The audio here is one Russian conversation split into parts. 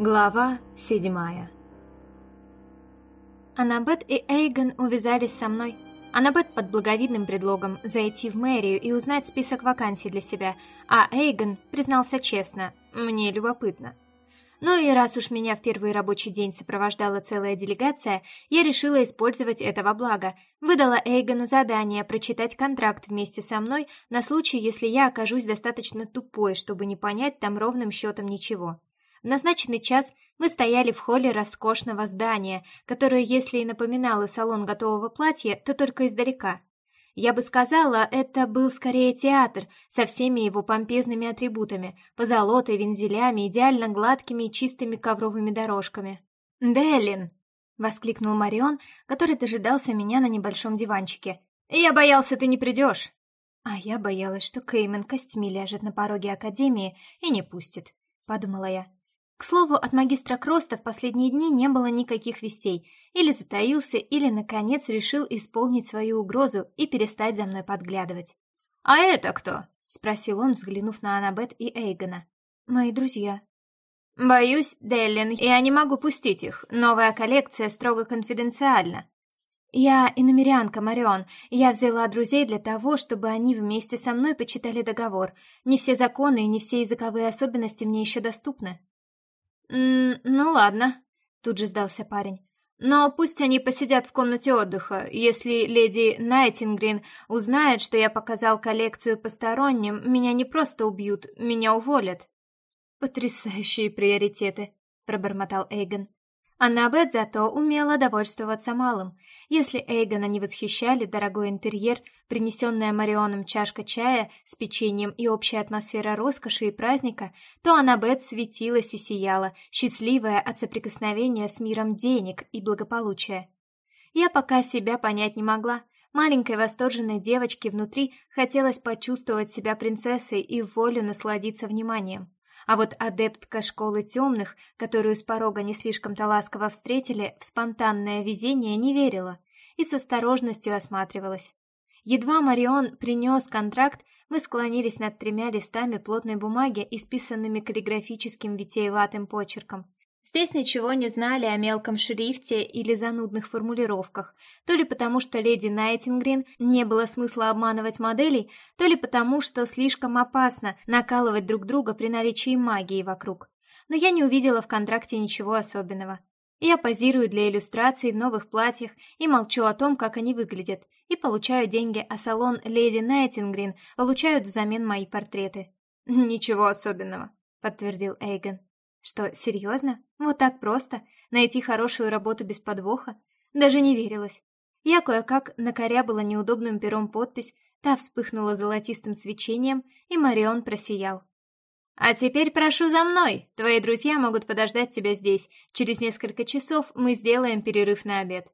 Глава седьмая Аннабет и Эйгон увязались со мной. Аннабет под благовидным предлогом зайти в мэрию и узнать список вакансий для себя, а Эйгон признался честно, мне любопытно. Ну и раз уж меня в первый рабочий день сопровождала целая делегация, я решила использовать это во благо. Выдала Эйгону задание прочитать контракт вместе со мной на случай, если я окажусь достаточно тупой, чтобы не понять там ровным счетом ничего. В назначенный час мы стояли в холле роскошного здания, которое, если и напоминало салон готового платья, то только издалека. Я бы сказала, это был скорее театр со всеми его помпезными атрибутами, позолотой, вензелями, идеально гладкими и чистыми ковровыми дорожками. «Делин!» — воскликнул Марион, который дожидался меня на небольшом диванчике. «Я боялся, ты не придешь!» А я боялась, что Кеймен костьми ляжет на пороге Академии и не пустит, — подумала я. К слову, от магистра Кроста в последние дни не было никаких вестей. Или затаился, или, наконец, решил исполнить свою угрозу и перестать за мной подглядывать. «А это кто?» — спросил он, взглянув на Аннабет и Эйгона. «Мои друзья». «Боюсь, Деллин, я не могу пустить их. Новая коллекция строго конфиденциальна». «Я иномерянка, Марион. Я взяла друзей для того, чтобы они вместе со мной почитали договор. Не все законы и не все языковые особенности мне еще доступны». «М ну ладно», — тут же сдался парень. «Но пусть они посидят в комнате отдыха. Если леди Найтингрин узнает, что я показал коллекцию посторонним, меня не просто убьют, меня уволят». «Потрясающие приоритеты», — пробормотал Эйгон. Аннабет зато умела довольствоваться малым. Если Эйгона не восхищали дорогой интерьер, принесенная Марионом чашка чая с печеньем и общая атмосфера роскоши и праздника, то Аннабет светилась и сияла, счастливая от соприкосновения с миром денег и благополучия. Я пока себя понять не могла. Маленькой восторженной девочке внутри хотелось почувствовать себя принцессой и волю насладиться вниманием. А вот адептка школы темных, которую с порога не слишком-то ласково встретили, в спонтанное везение не верила и с осторожностью осматривалась. Едва Марион принес контракт, мы склонились над тремя листами плотной бумаги, исписанными каллиграфическим витиеватым почерком. Здесь ничего не знали о мелком шрифте или занудных формулировках, то ли потому, что леди Найтингрин не было смысла обманывать моделей, то ли потому, что слишком опасно накалывать друг друга при наличии магии вокруг. Но я не увидела в контракте ничего особенного. Я позирую для иллюстраций в новых платьях и молчу о том, как они выглядят, и получаю деньги, а салон леди Найтингрин получают взамен мои портреты. «Ничего особенного», — подтвердил Эйгон. Что, серьезно? Вот так просто? Найти хорошую работу без подвоха? Даже не верилось. Я кое-как накорябала неудобным пером подпись, та вспыхнула золотистым свечением, и Марион просиял. «А теперь прошу за мной! Твои друзья могут подождать тебя здесь. Через несколько часов мы сделаем перерыв на обед».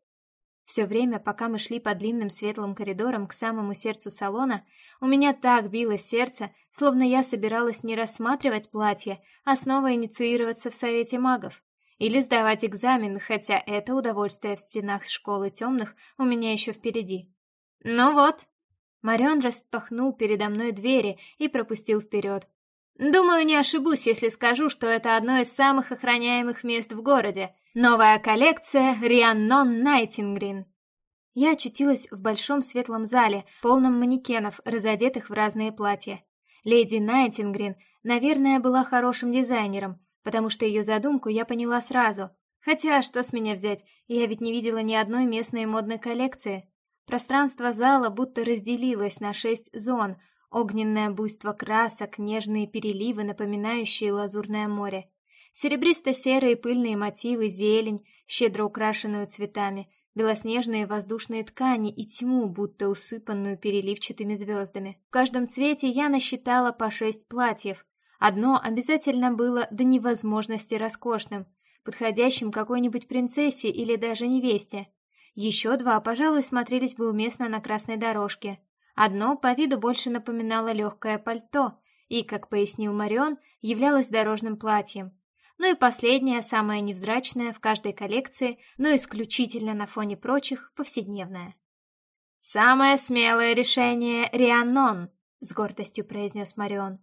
Все время, пока мы шли по длинным светлым коридорам к самому сердцу салона, у меня так било сердце, словно я собиралась не рассматривать платье, а снова инициироваться в Совете магов. Или сдавать экзамен, хотя это удовольствие в стенах школы темных у меня еще впереди. «Ну вот!» Марион распахнул передо мной двери и пропустил вперед. «Думаю, не ошибусь, если скажу, что это одно из самых охраняемых мест в городе. Новая коллекция Рианнон Найтингрин. Я очутилась в большом светлом зале, полном манекенов, разодетых в разные платья. Леди Найтингрин, наверное, была хорошим дизайнером, потому что ее задумку я поняла сразу. Хотя, что с меня взять, я ведь не видела ни одной местной модной коллекции. Пространство зала будто разделилось на шесть зон, огненное буйство красок, нежные переливы, напоминающие лазурное море серебристо-серые пыльные мотивы, зелень, щедро украшенную цветами, белоснежные воздушные ткани и тьму, будто усыпанную переливчатыми звездами. В каждом цвете я насчитала по шесть платьев. Одно обязательно было до невозможности роскошным, подходящим какой-нибудь принцессе или даже невесте. Еще два, пожалуй, смотрелись бы уместно на красной дорожке. Одно по виду больше напоминало легкое пальто и, как пояснил Марион, являлось дорожным платьем, ну и последняя, самая невзрачная в каждой коллекции, но исключительно на фоне прочих, повседневная. «Самое смелое решение — Рианон», — с гордостью произнес Марион.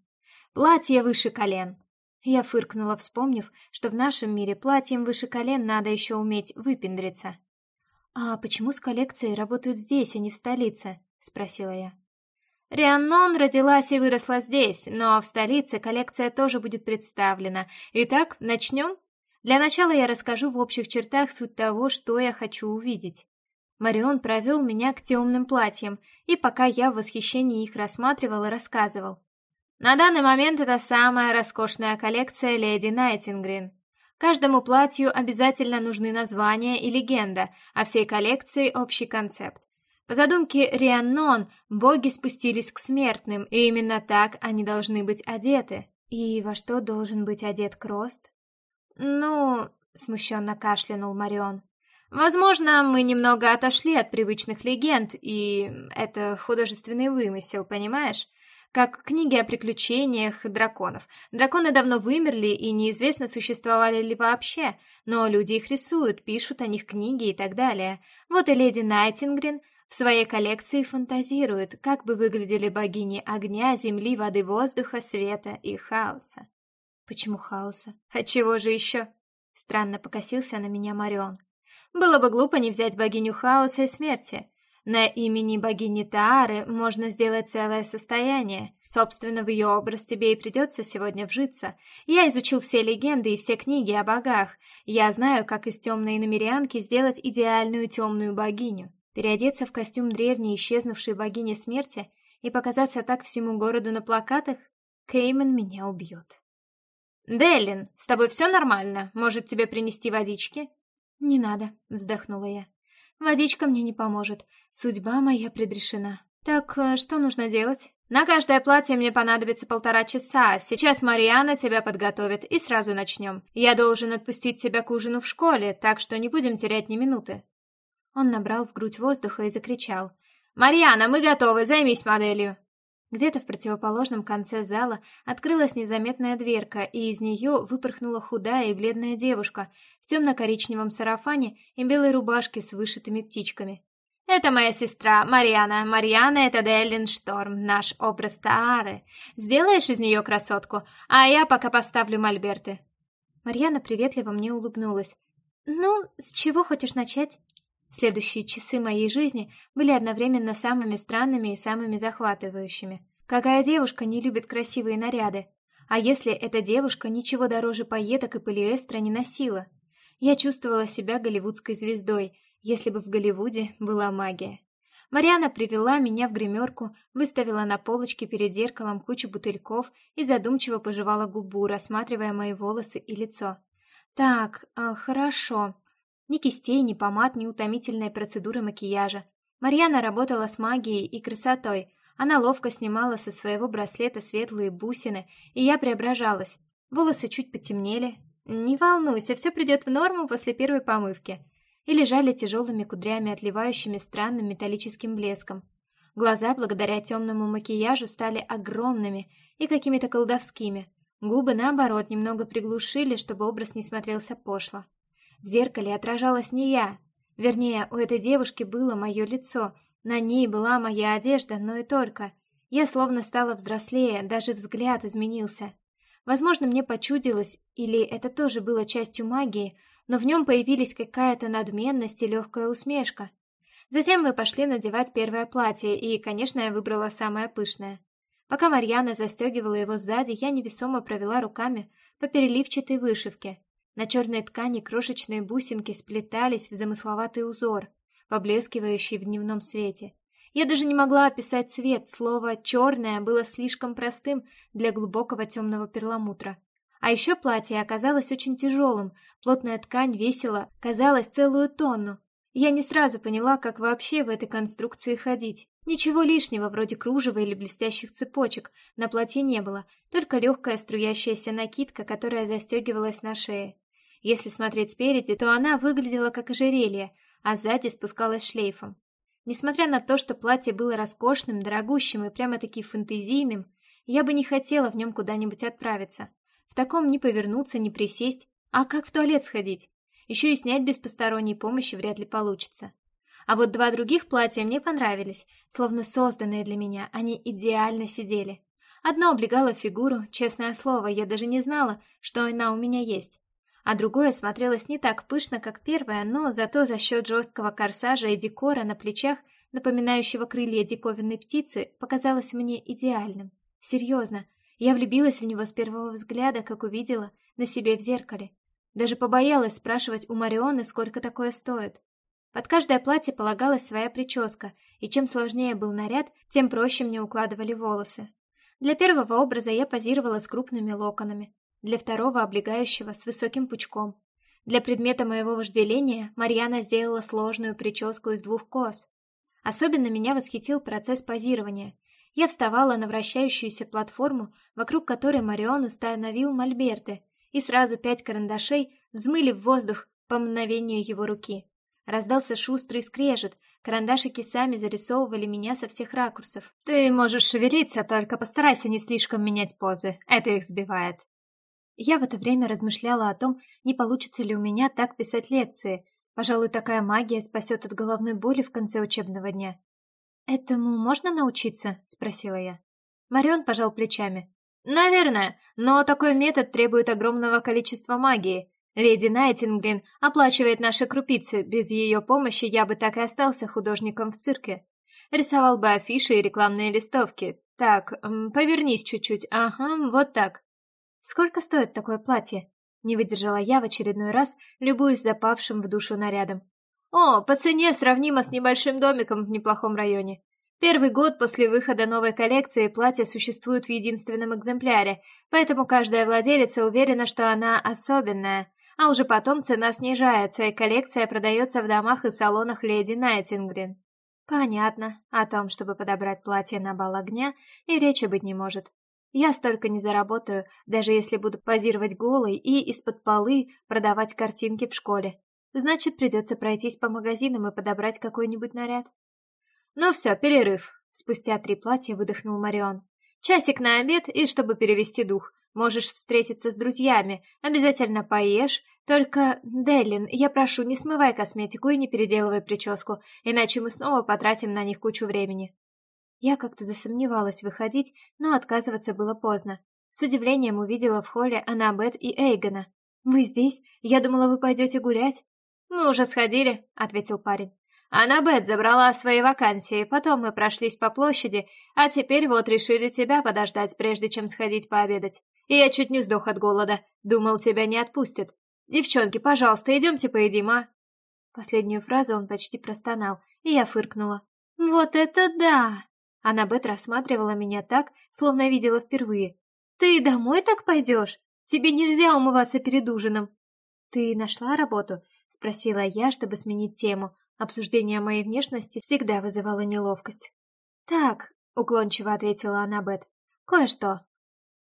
«Платье выше колен». Я фыркнула, вспомнив, что в нашем мире платьем выше колен надо еще уметь выпендриться. «А почему с коллекцией работают здесь, а не в столице?» — спросила я. Рианнон родилась и выросла здесь, но в столице коллекция тоже будет представлена. Итак, начнем? Для начала я расскажу в общих чертах суть того, что я хочу увидеть. Марион провел меня к темным платьям, и пока я в восхищении их рассматривал и рассказывал. На данный момент это самая роскошная коллекция леди Найтингрин. Каждому платью обязательно нужны названия и легенда, а всей коллекции общий концепт. По задумке Рианнон, боги спустились к смертным, и именно так они должны быть одеты. И во что должен быть одет Крост? Ну, смущенно кашлянул Марион. Возможно, мы немного отошли от привычных легенд, и это художественный вымысел, понимаешь? Как книги о приключениях драконов. Драконы давно вымерли и неизвестно, существовали ли вообще, но люди их рисуют, пишут о них книги и так далее. Вот и леди Найтингрин в своей коллекции фантазирует, как бы выглядели богини огня, земли, воды, воздуха, света и хаоса. Почему хаоса? А чего же еще? Странно покосился на меня Марион. Было бы глупо не взять богиню хаоса и смерти. На имени богини Таары можно сделать целое состояние. Собственно, в ее образ тебе и придется сегодня вжиться. Я изучил все легенды и все книги о богах. Я знаю, как из темной намерянки сделать идеальную темную богиню. Переодеться в костюм древней исчезнувшей богини смерти и показаться так всему городу на плакатах? Кейман меня убьет. «Деллин, с тобой все нормально? Может, тебе принести водички?» «Не надо», — вздохнула я. Водичка мне не поможет. Судьба моя предрешена. Так э, что нужно делать? На каждое платье мне понадобится полтора часа. Сейчас Мариана тебя подготовит, и сразу начнем. Я должен отпустить тебя к ужину в школе, так что не будем терять ни минуты. Он набрал в грудь воздуха и закричал. «Марьяна, мы готовы, займись моделью!» Где-то в противоположном конце зала открылась незаметная дверка, и из нее выпорхнула худая и бледная девушка в темно-коричневом сарафане и белой рубашке с вышитыми птичками. «Это моя сестра, Марьяна. Марьяна — это Деллин Шторм, наш образ Таары. Сделаешь из нее красотку, а я пока поставлю мольберты». Марьяна приветливо мне улыбнулась. «Ну, с чего хочешь начать?» Следующие часы моей жизни были одновременно самыми странными и самыми захватывающими. Какая девушка не любит красивые наряды? А если эта девушка ничего дороже пайеток и полиэстера не носила? Я чувствовала себя голливудской звездой, если бы в Голливуде была магия. Мариана привела меня в гримерку, выставила на полочке перед зеркалом кучу бутыльков и задумчиво пожевала губу, рассматривая мои волосы и лицо. «Так, э, хорошо. Ни кистей, ни помад, ни утомительной процедуры макияжа. Марьяна работала с магией и красотой. Она ловко снимала со своего браслета светлые бусины, и я преображалась. Волосы чуть потемнели. Не волнуйся, все придет в норму после первой помывки. И лежали тяжелыми кудрями, отливающими странным металлическим блеском. Глаза, благодаря темному макияжу, стали огромными и какими-то колдовскими. Губы, наоборот, немного приглушили, чтобы образ не смотрелся пошло. В зеркале отражалась не я. Вернее, у этой девушки было мое лицо, на ней была моя одежда, но и только. Я словно стала взрослее, даже взгляд изменился. Возможно, мне почудилось, или это тоже было частью магии, но в нем появились какая-то надменность и легкая усмешка. Затем мы пошли надевать первое платье, и, конечно, я выбрала самое пышное. Пока Марьяна застегивала его сзади, я невесомо провела руками по переливчатой вышивке. На черной ткани крошечные бусинки сплетались в замысловатый узор, поблескивающий в дневном свете. Я даже не могла описать цвет, слово «черное» было слишком простым для глубокого темного перламутра. А еще платье оказалось очень тяжелым, плотная ткань весила, казалось, целую тонну. Я не сразу поняла, как вообще в этой конструкции ходить. Ничего лишнего, вроде кружева или блестящих цепочек, на платье не было, только легкая струящаяся накидка, которая застегивалась на шее. Если смотреть спереди, то она выглядела как ожерелье, а сзади спускалась шлейфом. Несмотря на то, что платье было роскошным, дорогущим и прямо-таки фэнтезийным, я бы не хотела в нем куда-нибудь отправиться. В таком не повернуться, не присесть, а как в туалет сходить? Еще и снять без посторонней помощи вряд ли получится. А вот два других платья мне понравились, словно созданные для меня, они идеально сидели. Одно облегало фигуру, честное слово, я даже не знала, что она у меня есть. А другое смотрелось не так пышно, как первое, но зато за счет жесткого корсажа и декора на плечах, напоминающего крылья диковинной птицы, показалось мне идеальным. Серьезно, я влюбилась в него с первого взгляда, как увидела на себе в зеркале. Даже побоялась спрашивать у Марионы, сколько такое стоит. Под каждое платье полагалась своя прическа, и чем сложнее был наряд, тем проще мне укладывали волосы. Для первого образа я позировала с крупными локонами, для второго облегающего с высоким пучком. Для предмета моего вожделения Марьяна сделала сложную прическу из двух кос. Особенно меня восхитил процесс позирования. Я вставала на вращающуюся платформу, вокруг которой Марион установил мольберты, и сразу пять карандашей взмыли в воздух по мгновению его руки. Раздался шустрый скрежет, карандашики сами зарисовывали меня со всех ракурсов. «Ты можешь шевелиться, только постарайся не слишком менять позы, это их сбивает». Я в это время размышляла о том, не получится ли у меня так писать лекции. Пожалуй, такая магия спасет от головной боли в конце учебного дня. «Этому можно научиться?» — спросила я. Марион пожал плечами. «Наверное, но такой метод требует огромного количества магии. Леди Найтингрин оплачивает наши крупицы, без ее помощи я бы так и остался художником в цирке. Рисовал бы афиши и рекламные листовки. Так, повернись чуть-чуть, ага, вот так. Сколько стоит такое платье? Не выдержала я в очередной раз, любуясь запавшим в душу нарядом. О, по цене сравнимо с небольшим домиком в неплохом районе. Первый год после выхода новой коллекции платье существует в единственном экземпляре, поэтому каждая владелица уверена, что она особенная, а уже потом цена снижается, и коллекция продается в домах и салонах леди Найтингрин. Понятно, о том, чтобы подобрать платье на бал огня, и речи быть не может. Я столько не заработаю, даже если буду позировать голой и из-под полы продавать картинки в школе. Значит, придется пройтись по магазинам и подобрать какой-нибудь наряд. Ну все, перерыв. Спустя три платья выдохнул Марион. Часик на обед и чтобы перевести дух. Можешь встретиться с друзьями, обязательно поешь. Только, Деллин, я прошу, не смывай косметику и не переделывай прическу, иначе мы снова потратим на них кучу времени». Я как-то засомневалась выходить, но отказываться было поздно. С удивлением увидела в холле Аннабет и Эйгона. «Вы здесь? Я думала, вы пойдете гулять». «Мы уже сходили», — ответил парень. Аннабет забрала свои вакансии, потом мы прошлись по площади, а теперь вот решили тебя подождать, прежде чем сходить пообедать. И я чуть не сдох от голода. Думал, тебя не отпустят. Девчонки, пожалуйста, идемте поедим, а?» Последнюю фразу он почти простонал, и я фыркнула. «Вот это да!» Аннабет рассматривала меня так, словно видела впервые. «Ты домой так пойдешь? Тебе нельзя умываться перед ужином!» «Ты нашла работу?» — спросила я, чтобы сменить тему, Обсуждение моей внешности всегда вызывало неловкость. «Так», — уклончиво ответила Аннабет, — «кое-что».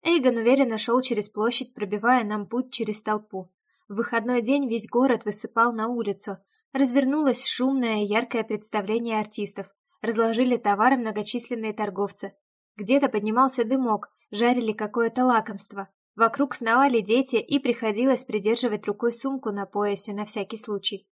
Эйгон уверенно шел через площадь, пробивая нам путь через толпу. В выходной день весь город высыпал на улицу. Развернулось шумное, яркое представление артистов. Разложили товары многочисленные торговцы. Где-то поднимался дымок, жарили какое-то лакомство. Вокруг сновали дети, и приходилось придерживать рукой сумку на поясе на всякий случай.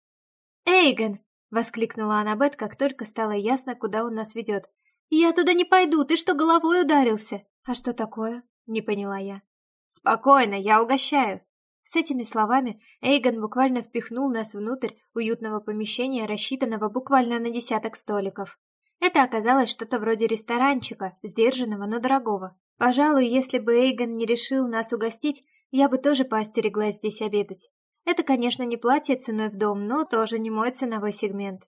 «Эйгон!» — воскликнула Аннабет, как только стало ясно, куда он нас ведет. «Я туда не пойду, ты что, головой ударился?» «А что такое?» — не поняла я. «Спокойно, я угощаю». С этими словами Эйгон буквально впихнул нас внутрь уютного помещения, рассчитанного буквально на десяток столиков. Это оказалось что-то вроде ресторанчика, сдержанного, но дорогого. Пожалуй, если бы Эйгон не решил нас угостить, я бы тоже поостереглась здесь обедать. Это, конечно, не платье ценой в дом, но тоже не мой ценовой сегмент.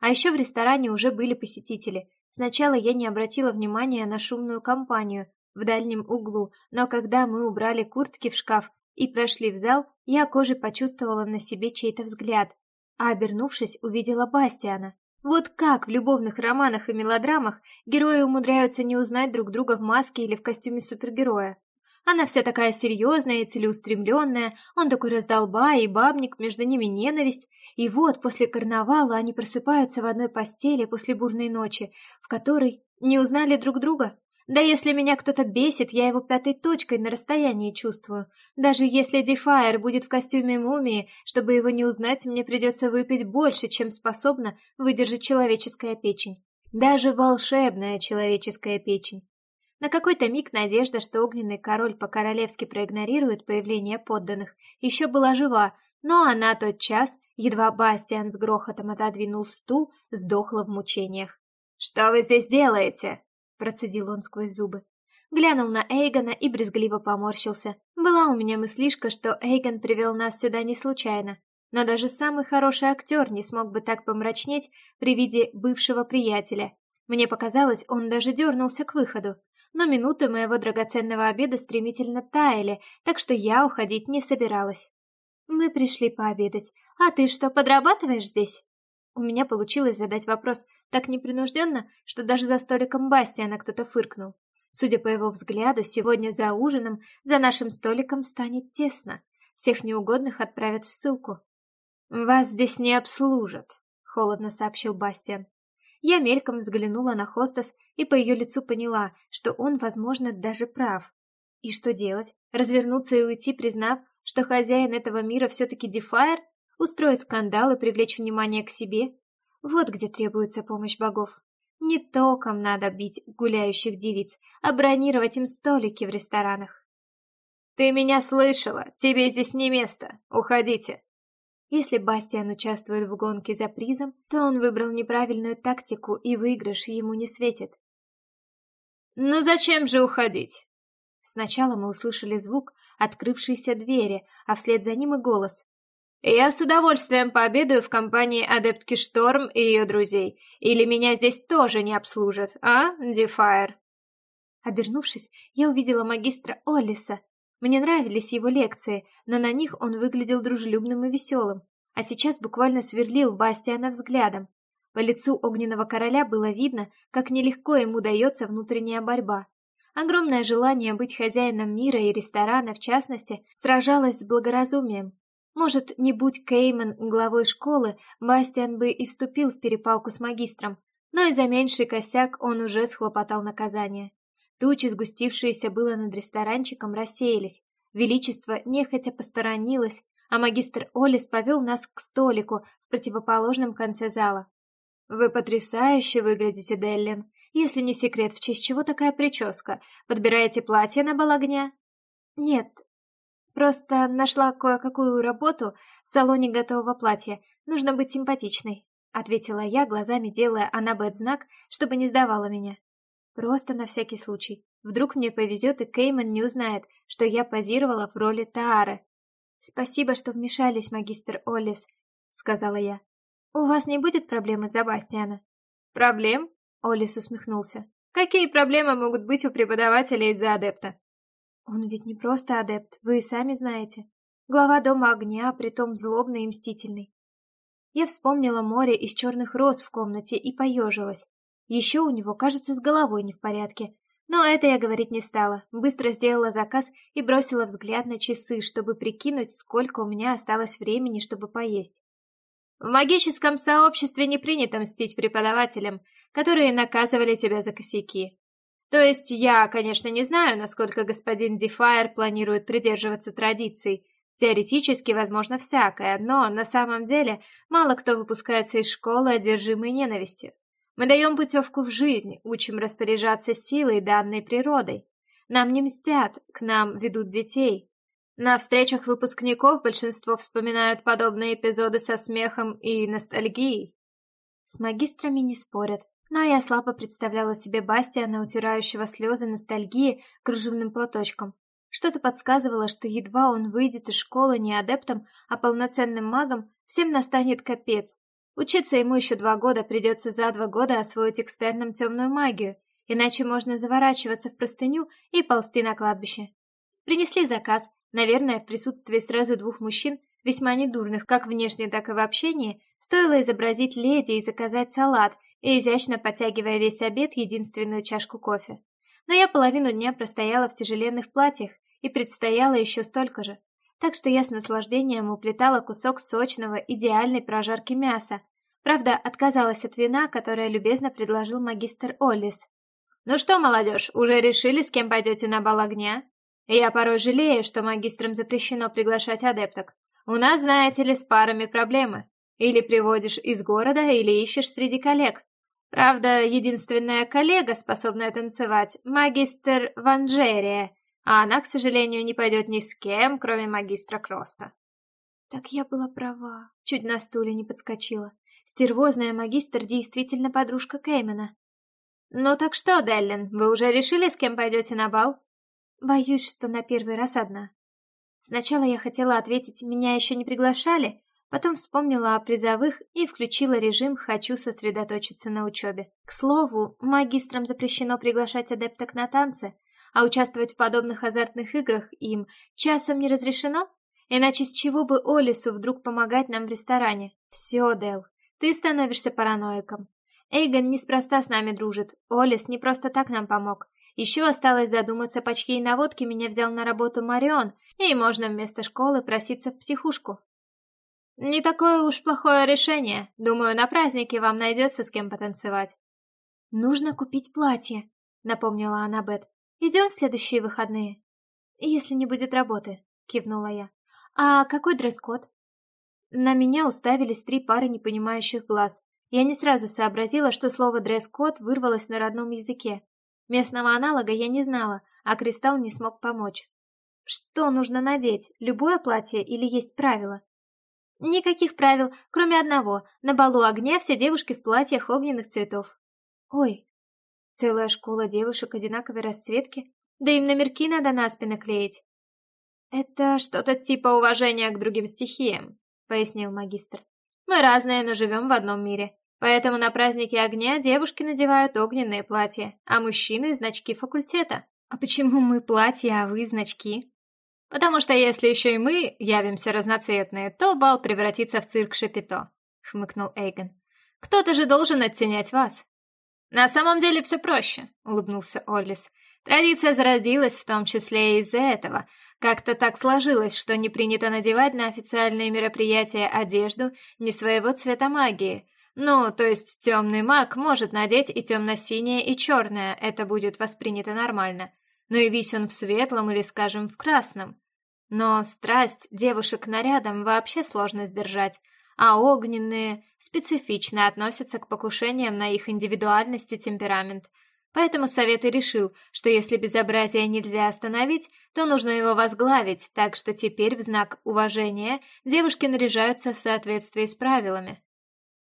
А еще в ресторане уже были посетители. Сначала я не обратила внимания на шумную компанию в дальнем углу, но когда мы убрали куртки в шкаф и прошли в зал, я кожей почувствовала на себе чей-то взгляд, а обернувшись, увидела Бастиана. Вот как в любовных романах и мелодрамах герои умудряются не узнать друг друга в маске или в костюме супергероя. Она вся такая серьезная и целеустремленная, он такой раздолба и бабник, между ними ненависть. И вот после карнавала они просыпаются в одной постели после бурной ночи, в которой не узнали друг друга. Да если меня кто-то бесит, я его пятой точкой на расстоянии чувствую. Даже если Дефайр будет в костюме мумии, чтобы его не узнать, мне придется выпить больше, чем способна выдержать человеческая печень. Даже волшебная человеческая печень. На какой-то миг надежда, что огненный король по-королевски проигнорирует появление подданных, еще была жива, но она тот час, едва Бастиан с грохотом отодвинул стул, сдохла в мучениях. «Что вы здесь делаете?» – процедил он сквозь зубы. Глянул на Эйгона и брезгливо поморщился. Была у меня мыслишка, что Эйгон привел нас сюда не случайно. Но даже самый хороший актер не смог бы так помрачнеть при виде бывшего приятеля. Мне показалось, он даже дернулся к выходу. Но минуты моего драгоценного обеда стремительно таяли, так что я уходить не собиралась. «Мы пришли пообедать. А ты что, подрабатываешь здесь?» У меня получилось задать вопрос так непринужденно, что даже за столиком Бастиана кто-то фыркнул. Судя по его взгляду, сегодня за ужином за нашим столиком станет тесно. Всех неугодных отправят в ссылку. «Вас здесь не обслужат», — холодно сообщил Бастиан. Я мельком взглянула на хостес и по ее лицу поняла, что он, возможно, даже прав. И что делать? Развернуться и уйти, признав, что хозяин этого мира все-таки Дефайр? Устроить скандал и привлечь внимание к себе? Вот где требуется помощь богов. Не током надо бить гуляющих девиц, а бронировать им столики в ресторанах. «Ты меня слышала! Тебе здесь не место! Уходите!» Если Бастиан участвует в гонке за призом, то он выбрал неправильную тактику, и выигрыш ему не светит. «Ну зачем же уходить?» Сначала мы услышали звук открывшейся двери, а вслед за ним и голос. Я с удовольствием пообедаю в компании адептки Шторм и ее друзей. Или меня здесь тоже не обслужат, а, Дефайр?» Обернувшись, я увидела магистра Оллиса. Мне нравились его лекции, но на них он выглядел дружелюбным и веселым, а сейчас буквально сверлил Бастиана взглядом. По лицу огненного короля было видно, как нелегко ему дается внутренняя борьба. Огромное желание быть хозяином мира и ресторана, в частности, сражалось с благоразумием, может, не будь Кейман главой школы, Бастиан бы и вступил в перепалку с магистром, но и за меньший косяк он уже схлопотал наказание. Тучи, сгустившиеся было над ресторанчиком, рассеялись. Величество нехотя посторонилось, а магистр Олис повел нас к столику в противоположном конце зала. «Вы потрясающе выглядите, Деллин. Если не секрет, в честь чего такая прическа? Подбираете платье на бал огня?» «Нет, Просто нашла кое-какую работу в салоне готового платья. Нужно быть симпатичной», — ответила я, глазами делая Аннабет знак, чтобы не сдавала меня. Просто на всякий случай. Вдруг мне повезет, и Кейман не узнает, что я позировала в роли Таары. «Спасибо, что вмешались, магистр Оллис», — сказала я. «У вас не будет проблемы за Бастиана?» «Проблем?» — Оллис усмехнулся. «Какие проблемы могут быть у преподавателя из-за адепта? Он ведь не просто адепт, вы и сами знаете. Глава Дома Огня, притом злобный и мстительный. Я вспомнила море из черных роз в комнате и поежилась. Еще у него, кажется, с головой не в порядке. Но это я говорить не стала. Быстро сделала заказ и бросила взгляд на часы, чтобы прикинуть, сколько у меня осталось времени, чтобы поесть. В магическом сообществе не принято мстить преподавателям, которые наказывали тебя за косяки. То есть я, конечно, не знаю, насколько господин Дефайр планирует придерживаться традиций. Теоретически возможно всякое, но на самом деле мало кто выпускается из школы одержимой ненавистью. Мы даем путевку в жизнь, учим распоряжаться силой, данной природой. Нам не мстят, к нам ведут детей. На встречах выпускников большинство вспоминают подобные эпизоды со смехом и ностальгией. С магистрами не спорят, но я слабо представляла себе Бастиана, утирающего слезы ностальгии кружевным платочком. Что-то подсказывало, что едва он выйдет из школы не адептом, а полноценным магом, всем настанет капец. Учиться ему еще два года, придется за два года освоить экстерном темную магию, иначе можно заворачиваться в простыню и ползти на кладбище. Принесли заказ, наверное, в присутствии сразу двух мужчин, весьма недурных как внешне, так и в общении, стоило изобразить леди и заказать салат, и изящно подтягивая весь обед единственную чашку кофе. Но я половину дня простояла в тяжеленных платьях, и предстояло еще столько же. Так что я с наслаждением уплетала кусок сочного, идеальной прожарки мяса. Правда, отказалась от вина, которое любезно предложил магистр Оллис. «Ну что, молодежь, уже решили, с кем пойдете на бал огня?» Я порой жалею, что магистрам запрещено приглашать адепток. У нас, знаете ли, с парами проблемы. Или приводишь из города, или ищешь среди коллег. Правда, единственная коллега, способная танцевать, магистр Ванжерия, а она, к сожалению, не пойдет ни с кем, кроме магистра Кроста. Так я была права. Чуть на стуле не подскочила. Стервозная магистр действительно подружка Кеймена. «Ну так что, Деллин, вы уже решили, с кем пойдете на бал?» «Боюсь, что на первый раз одна». Сначала я хотела ответить «меня еще не приглашали», потом вспомнила о призовых и включила режим «хочу сосредоточиться на учебе». К слову, магистрам запрещено приглашать адепток на танцы, а участвовать в подобных азартных играх им часом не разрешено? Иначе с чего бы Олису вдруг помогать нам в ресторане? Все, Дел, ты становишься параноиком. Эйгон неспроста с нами дружит. Олис не просто так нам помог. Еще осталось задуматься, по чьей наводке меня взял на работу Марион, и можно вместо школы проситься в психушку. Не такое уж плохое решение. Думаю, на празднике вам найдется с кем потанцевать. Нужно купить платье, напомнила Аннабет. Идем в следующие выходные. Если не будет работы, кивнула я. А какой дресс-код? На меня уставились три пары непонимающих глаз. Я не сразу сообразила, что слово «дресс-код» вырвалось на родном языке. Местного аналога я не знала, а Кристалл не смог помочь. Что нужно надеть? Любое платье или есть правила? Никаких правил, кроме одного. На балу огня все девушки в платьях огненных цветов. Ой, целая школа девушек одинаковой расцветки. Да им номерки надо на спины клеить. Это что-то типа уважения к другим стихиям. — пояснил магистр. «Мы разные, но живем в одном мире. Поэтому на празднике огня девушки надевают огненные платья, а мужчины — значки факультета. А почему мы платья, а вы — значки?» «Потому что если еще и мы явимся разноцветные, то бал превратится в цирк Шапито», — хмыкнул Эйгон. «Кто-то же должен оттенять вас». «На самом деле все проще», — улыбнулся Оллис. «Традиция зародилась в том числе и из-за этого — как-то так сложилось, что не принято надевать на официальные мероприятия одежду не своего цвета магии. Ну, то есть темный маг может надеть и темно-синее, и черное, это будет воспринято нормально. Но и весь он в светлом или, скажем, в красном. Но страсть девушек к нарядам вообще сложно сдержать, а огненные специфично относятся к покушениям на их индивидуальность и темперамент – Поэтому совет и решил, что если безобразие нельзя остановить, то нужно его возглавить, так что теперь в знак уважения девушки наряжаются в соответствии с правилами.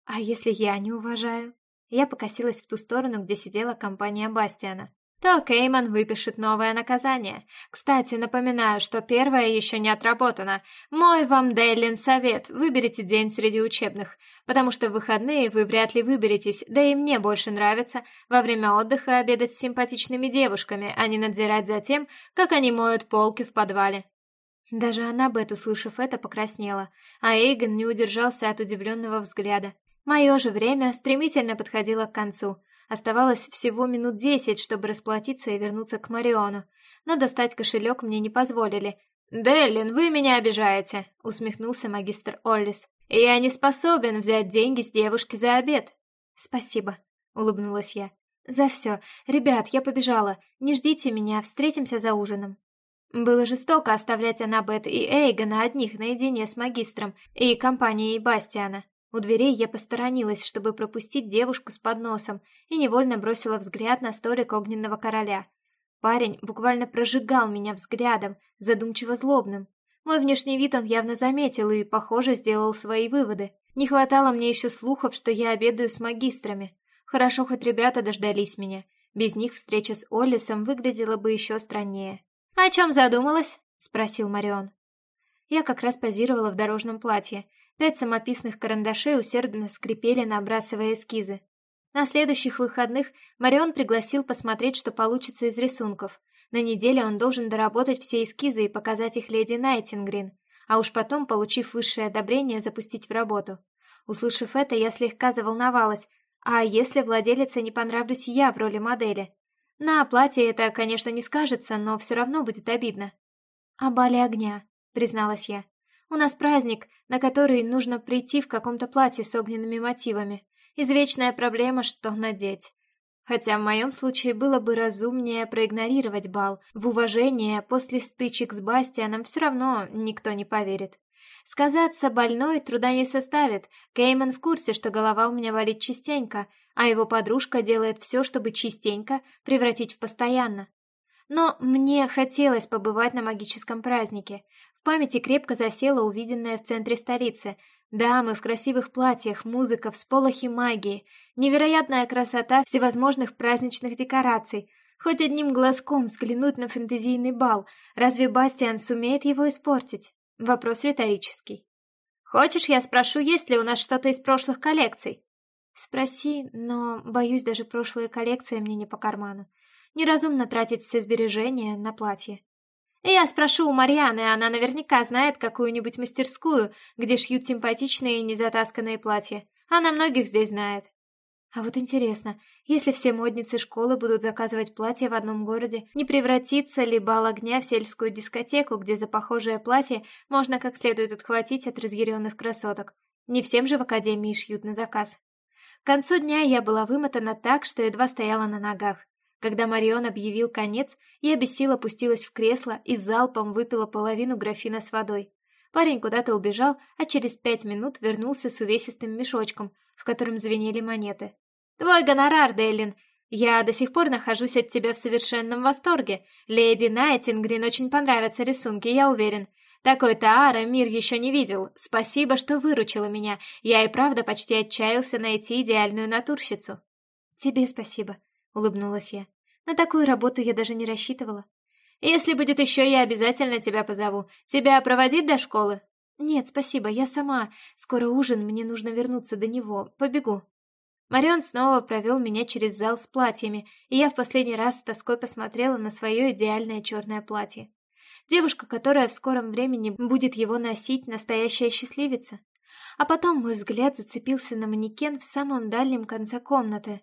А если я не уважаю? Я покосилась в ту сторону, где сидела компания Бастиана то Кейман выпишет новое наказание. Кстати, напоминаю, что первое еще не отработано. Мой вам, Дейлин, совет. Выберите день среди учебных, потому что в выходные вы вряд ли выберетесь, да и мне больше нравится во время отдыха обедать с симпатичными девушками, а не надзирать за тем, как они моют полки в подвале. Даже она, Бет, услышав это, покраснела, а Эйгон не удержался от удивленного взгляда. Мое же время стремительно подходило к концу — Оставалось всего минут десять, чтобы расплатиться и вернуться к Мариону, но достать кошелек мне не позволили. «Деллин, вы меня обижаете», — усмехнулся магистр Оллис. «Я не способен взять деньги с девушки за обед». «Спасибо», — улыбнулась я. «За все. Ребят, я побежала. Не ждите меня, встретимся за ужином». Было жестоко оставлять Аннабет и Эйгона одних наедине с магистром и компанией Бастиана. У дверей я посторонилась, чтобы пропустить девушку с подносом, и невольно бросила взгляд на столик огненного короля. Парень буквально прожигал меня взглядом, задумчиво злобным. Мой внешний вид он явно заметил и, похоже, сделал свои выводы. Не хватало мне еще слухов, что я обедаю с магистрами. Хорошо, хоть ребята дождались меня. Без них встреча с Оллисом выглядела бы еще страннее. «О чем задумалась?» — спросил Марион. Я как раз позировала в дорожном платье, Пять самописных карандашей усердно скрипели, набрасывая эскизы. На следующих выходных Марион пригласил посмотреть, что получится из рисунков. На неделе он должен доработать все эскизы и показать их леди Найтингрин, а уж потом, получив высшее одобрение, запустить в работу. Услышав это, я слегка заволновалась. А если владелице не понравлюсь я в роли модели? На оплате это, конечно, не скажется, но все равно будет обидно. «О бале огня», — призналась я. У нас праздник, на который нужно прийти в каком-то платье с огненными мотивами. Извечная проблема, что надеть. Хотя в моем случае было бы разумнее проигнорировать бал. В уважение после стычек с Бастианом все равно никто не поверит. Сказаться больной труда не составит. Кейман в курсе, что голова у меня болит частенько, а его подружка делает все, чтобы частенько превратить в постоянно. Но мне хотелось побывать на магическом празднике. Памяти крепко засело увиденное в центре столицы. Дамы в красивых платьях, музыка, всполохи магии, невероятная красота всевозможных праздничных декораций. Хоть одним глазком взглянуть на фэнтезийный бал, разве Бастиан сумеет его испортить? Вопрос риторический. «Хочешь, я спрошу, есть ли у нас что-то из прошлых коллекций?» «Спроси, но, боюсь, даже прошлые коллекции мне не по карману. Неразумно тратить все сбережения на платье». «Я спрошу у Марианы, она наверняка знает какую-нибудь мастерскую, где шьют симпатичные и незатасканные платья. Она многих здесь знает». А вот интересно, если все модницы школы будут заказывать платья в одном городе, не превратится ли бал огня в сельскую дискотеку, где за похожее платье можно как следует отхватить от разъяренных красоток? Не всем же в академии шьют на заказ. К концу дня я была вымотана так, что едва стояла на ногах. Когда Марион объявил конец, я без сил опустилась в кресло и залпом выпила половину графина с водой. Парень куда-то убежал, а через пять минут вернулся с увесистым мешочком, в котором звенели монеты. «Твой гонорар, Дейлин. Я до сих пор нахожусь от тебя в совершенном восторге. Леди Найтингрин очень понравятся рисунки, я уверен. Такой Таара мир еще не видел. Спасибо, что выручила меня. Я и правда почти отчаялся найти идеальную натурщицу». «Тебе спасибо», — улыбнулась я. «На такую работу я даже не рассчитывала». «Если будет еще, я обязательно тебя позову. Тебя проводить до школы?» «Нет, спасибо, я сама. Скоро ужин, мне нужно вернуться до него. Побегу». Марион снова провел меня через зал с платьями, и я в последний раз с тоской посмотрела на свое идеальное черное платье. Девушка, которая в скором времени будет его носить, настоящая счастливица. А потом мой взгляд зацепился на манекен в самом дальнем конце комнаты.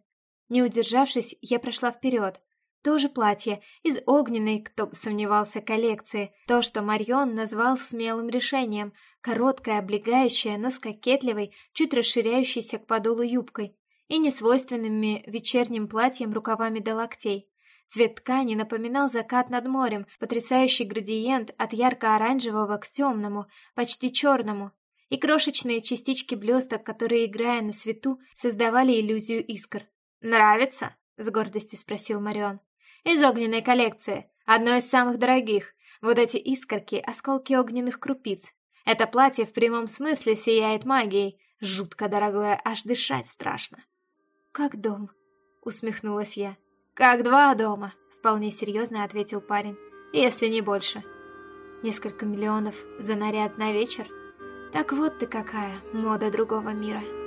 Не удержавшись, я прошла вперед. То же платье, из огненной, кто бы сомневался, коллекции. То, что Марион назвал смелым решением. Короткое, облегающее, но с кокетливой, чуть расширяющейся к подолу юбкой и несвойственными вечерним платьем рукавами до локтей. Цвет ткани напоминал закат над морем, потрясающий градиент от ярко-оранжевого к темному, почти черному, и крошечные частички блесток, которые, играя на свету, создавали иллюзию искр. «Нравится?» — с гордостью спросил Марион. «Из огненной коллекции, одной из самых дорогих. Вот эти искорки — осколки огненных крупиц. Это платье в прямом смысле сияет магией. Жутко дорогое, аж дышать страшно». «Как дом?» — усмехнулась я. «Как два дома», — вполне серьезно ответил парень. «Если не больше». «Несколько миллионов за наряд на вечер?» «Так вот ты какая, мода другого мира».